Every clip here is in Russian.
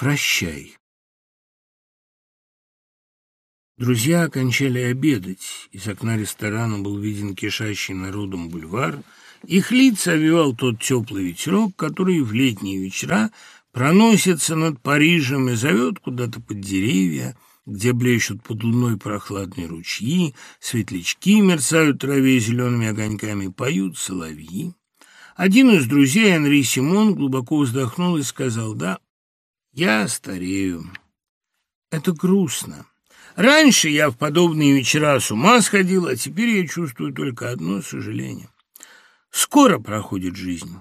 Прощай. Друзья окончали обедать. Из окна ресторана был виден кишащий народом бульвар. Их лица овивал тот теплый ветерок, который в летние вечера проносится над Парижем и зовет куда-то под деревья, где блещут под луной прохладные ручьи, светлячки мерцают траве зелеными огоньками, поют соловьи. Один из друзей, Анри Симон, глубоко вздохнул и сказал, «Да, я старею. Это грустно. Раньше я в подобные вечера с ума сходил, а теперь я чувствую только одно сожаление. Скоро проходит жизнь.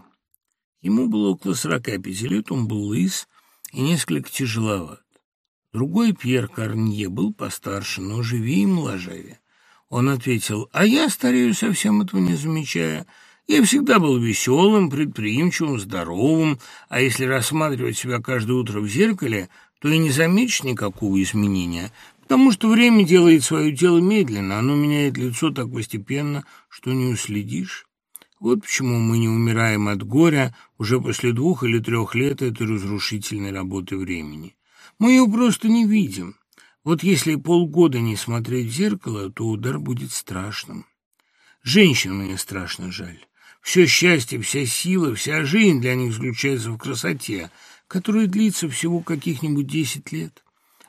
Ему было около сорока пяти лет, он был лыс и несколько тяжеловат. Другой Пьер Корнье был постарше, но живее и моложавее. Он ответил, а я старею, совсем этого не замечая. Я всегда был веселым, предприимчивым, здоровым, а если рассматривать себя каждое утро в зеркале, то и не заметишь никакого изменения, потому что время делает свое дело медленно, оно меняет лицо так постепенно, что не уследишь. Вот почему мы не умираем от горя уже после двух или трех лет этой разрушительной работы времени. Мы ее просто не видим. Вот если полгода не смотреть в зеркало, то удар будет страшным. Женщин мне страшно жаль. Все счастье, вся сила, вся жизнь для них заключается в красоте, которая длится всего каких-нибудь десять лет.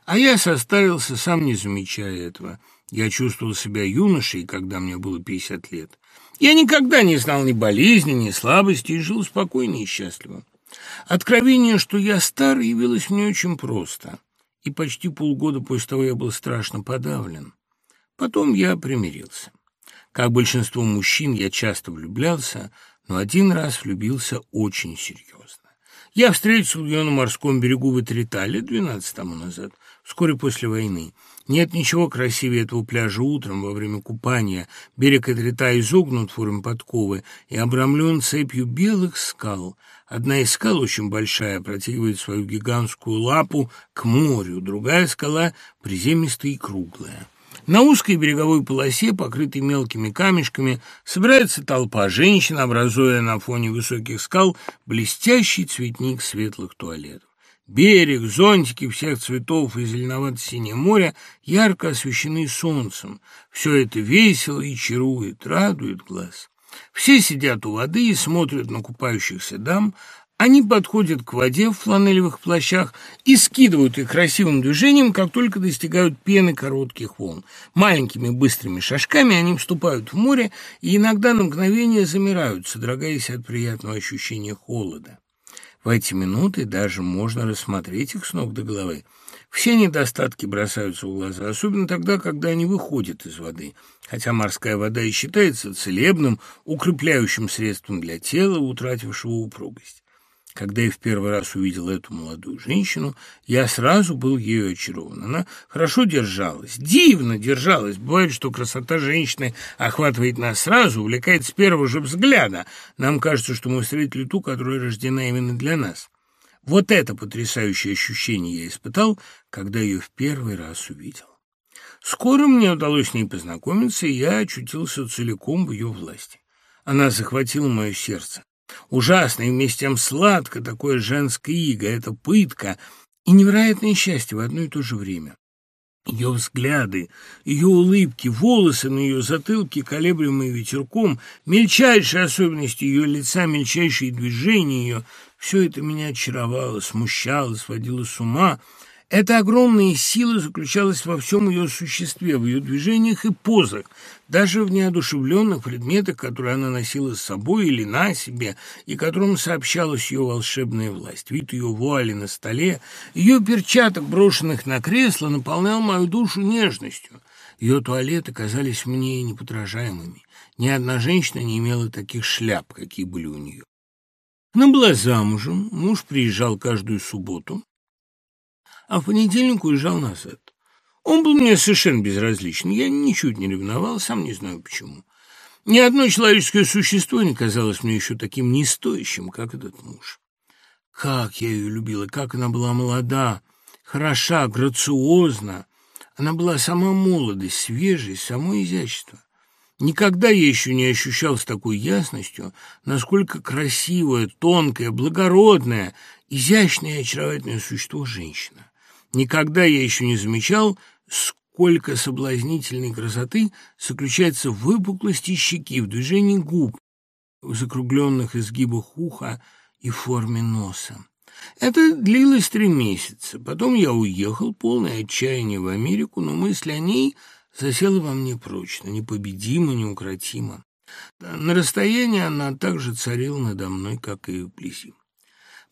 А я состарился, сам не замечая этого. Я чувствовал себя юношей, когда мне было пятьдесят лет. Я никогда не знал ни болезни, ни слабости и жил спокойно и счастливо. Откровение, что я стар, явилось мне очень просто. И почти полгода после того я был страшно подавлен. Потом я примирился. Как большинство мужчин, я часто влюблялся, но один раз влюбился очень серьезно. Я встретил ее на морском берегу в Этритале 12 тому назад, вскоре после войны. Нет ничего красивее этого пляжа утром во время купания. Берег Этрита изогнут в форме подковы и обрамлен цепью белых скал. Одна из скал, очень большая, протягивает свою гигантскую лапу к морю, другая скала приземистая и круглая. На узкой береговой полосе, покрытой мелкими камешками, собирается толпа женщин, образуя на фоне высоких скал блестящий цветник светлых туалетов. Берег, зонтики всех цветов и зеленовато-синее море ярко освещены солнцем. Все это весело и чарует, радует глаз. Все сидят у воды и смотрят на купающихся дам, они подходят к воде в фланелевых плащах и скидывают их красивым движением, как только достигают пены коротких волн. Маленькими быстрыми шажками они вступают в море и иногда на мгновение замирают, содрогаясь от приятного ощущения холода. В эти минуты даже можно рассмотреть их с ног до головы. Все недостатки бросаются в глаза, особенно тогда, когда они выходят из воды. Хотя морская вода и считается целебным, укрепляющим средством для тела, утратившего упругость. Когда я в первый раз увидел эту молодую женщину, я сразу был ею очарован. Она хорошо держалась, дивно держалась. Бывает, что красота женщины охватывает нас сразу, увлекает с первого же взгляда. Нам кажется, что мы встретили ту, которая рождена именно для нас. Вот это потрясающее ощущение я испытал, когда ее в первый раз увидел. Скоро мне удалось с ней познакомиться, и я очутился целиком в ее власти. Она захватила мое сердце. Ужасно и вместе с тем сладко такое женское иго, это пытка и невероятное счастье в одно и то же время. Ее взгляды, ее улыбки, волосы на ее затылке, колеблемые ветерком, мельчайшие особенности ее лица, мельчайшие движения ее — все это меня очаровало, смущало, сводило с ума — эта огромная сила заключалась во всем ее существе, в ее движениях и позах, даже в неодушевленных предметах, которые она носила с собой или на себе, и которым сообщалась ее волшебная власть. Вид ее вуали на столе, ее перчаток, брошенных на кресло, наполнял мою душу нежностью. Ее туалеты казались мне неподражаемыми. Ни одна женщина не имела таких шляп, какие были у нее. Она была замужем, муж приезжал каждую субботу а в понедельник уезжал назад. Он был мне совершенно безразличен, я ничуть не ревновал, сам не знаю почему. Ни одно человеческое существо не казалось мне еще таким нестоящим, как этот муж. Как я ее любила, как она была молода, хороша, грациозна. Она была сама молодость, свежесть, само изящество. Никогда я еще не ощущал с такой ясностью, насколько красивая, тонкая, благородная изящное и очаровательное существо женщина. Никогда я еще не замечал, сколько соблазнительной красоты заключается в выпуклости щеки, в движении губ, в закругленных изгибах уха и форме носа. Это длилось три месяца. Потом я уехал, полное отчаяние в Америку, но мысль о ней засела во мне прочно, непобедимо, неукротимо. На расстоянии она также царила надо мной, как и вблизи.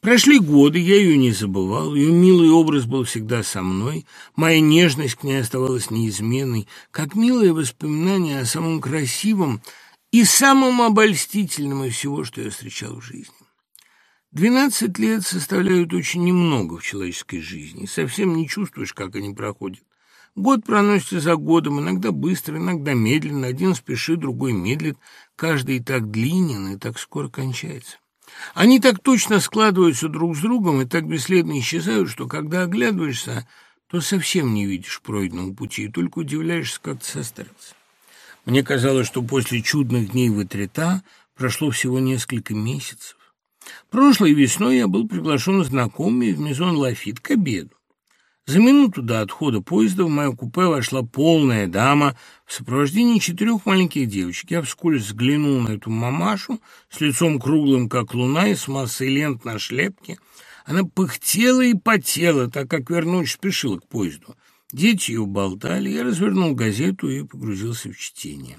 Прошли годы, я ее не забывал, ее милый образ был всегда со мной, моя нежность к ней оставалась неизменной, как милое воспоминание о самом красивом и самом обольстительном из всего, что я встречал в жизни. Двенадцать лет составляют очень немного в человеческой жизни, совсем не чувствуешь, как они проходят. Год проносится за годом, иногда быстро, иногда медленно, один спешит, другой медлит, каждый так длинен и так скоро кончается. Они так точно складываются друг с другом и так бесследно исчезают, что когда оглядываешься, то совсем не видишь пройденного пути и только удивляешься, как ты состарился. Мне казалось, что после чудных дней в Этрета прошло всего несколько месяцев. Прошлой весной я был приглашен знакомыми в Мезон Лафит к обеду. За минуту до отхода поезда в мое купе вошла полная дама в сопровождении четырех маленьких девочек. Я вскользь взглянул на эту мамашу с лицом круглым, как луна, и с массой лент на шляпке. Она пыхтела и потела, так как вернуть спешила к поезду. Дети ее болтали, я развернул газету и погрузился в чтение.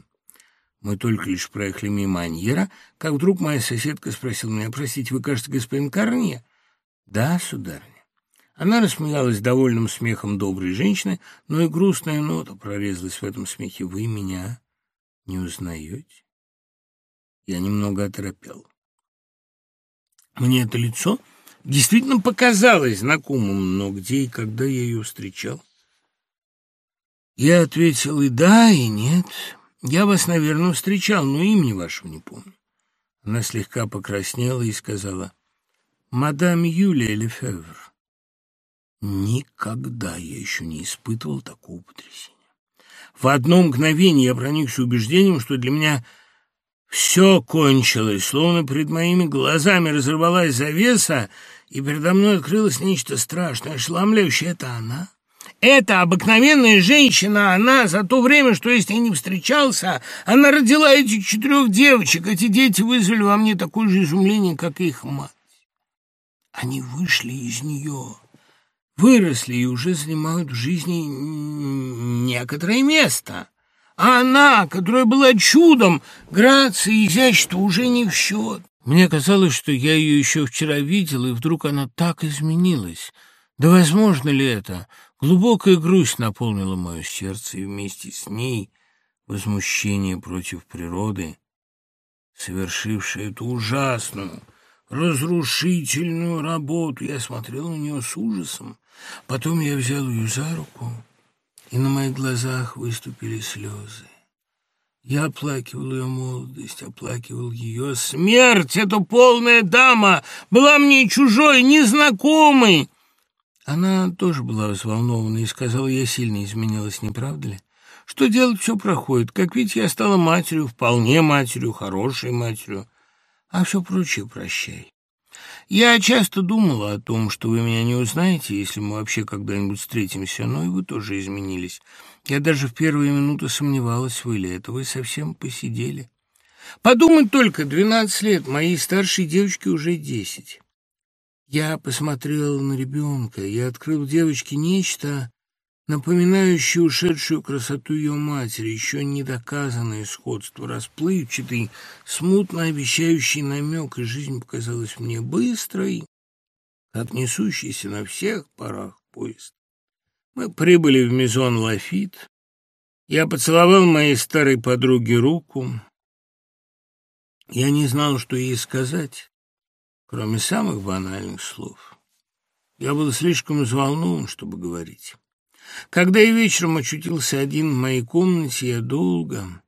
Мы только лишь проехали мимо Аньера, как вдруг моя соседка спросила меня, «Простите, вы, кажется, господин Корне?» «Да, сударыня». Она рассмеялась довольным смехом доброй женщины, но и грустная нота прорезалась в этом смехе. «Вы меня не узнаете?» Я немного оторопел. Мне это лицо действительно показалось знакомым, но где и когда я ее встречал? Я ответил и да, и нет. Я вас, наверное, встречал, но имени вашего не помню. Она слегка покраснела и сказала, «Мадам Юлия Лефевр». Никогда я еще не испытывал такого потрясения. В одно мгновение я проникся убеждением, что для меня все кончилось, словно перед моими глазами разорвалась завеса, и передо мной открылось нечто страшное, ошеломляющее. Это она? Эта обыкновенная женщина, она за то время, что я с ней не встречался, она родила этих четырех девочек. Эти дети вызвали во мне такое же изумление, как и их мать. Они вышли из нее, выросли и уже занимают в жизни некоторое место. А она, которая была чудом, грация и изящество уже не в счет. Мне казалось, что я ее еще вчера видел, и вдруг она так изменилась. Да возможно ли это? Глубокая грусть наполнила мое сердце, и вместе с ней возмущение против природы, совершившей эту ужасную, разрушительную работу. Я смотрел на нее с ужасом. Потом я взял ее за руку, и на моих глазах выступили слезы. Я оплакивал ее молодость, оплакивал ее смерть. Эта полная дама была мне чужой, незнакомой. Она тоже была взволнована и сказала, я сильно изменилась, не правда ли? Что делать, все проходит. Как видите, я стала матерью, вполне матерью, хорошей матерью. А все прочее прощай. Я часто думала о том, что вы меня не узнаете, если мы вообще когда-нибудь встретимся, но и вы тоже изменились. Я даже в первые минуты сомневалась, вы ли это. Вы совсем посидели. Подумать только, двенадцать лет, моей старшей девочке уже десять. Я посмотрел на ребенка, я открыл девочке нечто, напоминающее ушедшую красоту ее матери, еще недоказанное сходство, расплывчатый, смутно обещающий намек, и жизнь показалась мне быстрой, как несущийся на всех парах поезд. Мы прибыли в Мезон Лафит. Я поцеловал моей старой подруге руку. Я не знал, что ей сказать кроме самых банальных слов. Я был слишком взволнован, чтобы говорить. Когда я вечером очутился один в моей комнате, я долго,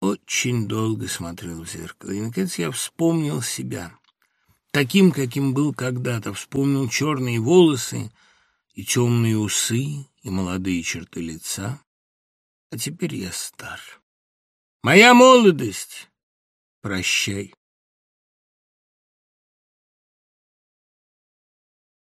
очень долго смотрел в зеркало. И, наконец, я вспомнил себя. Таким, каким был когда-то. Вспомнил черные волосы и темные усы, и молодые черты лица. А теперь я стар. Моя молодость! Прощай.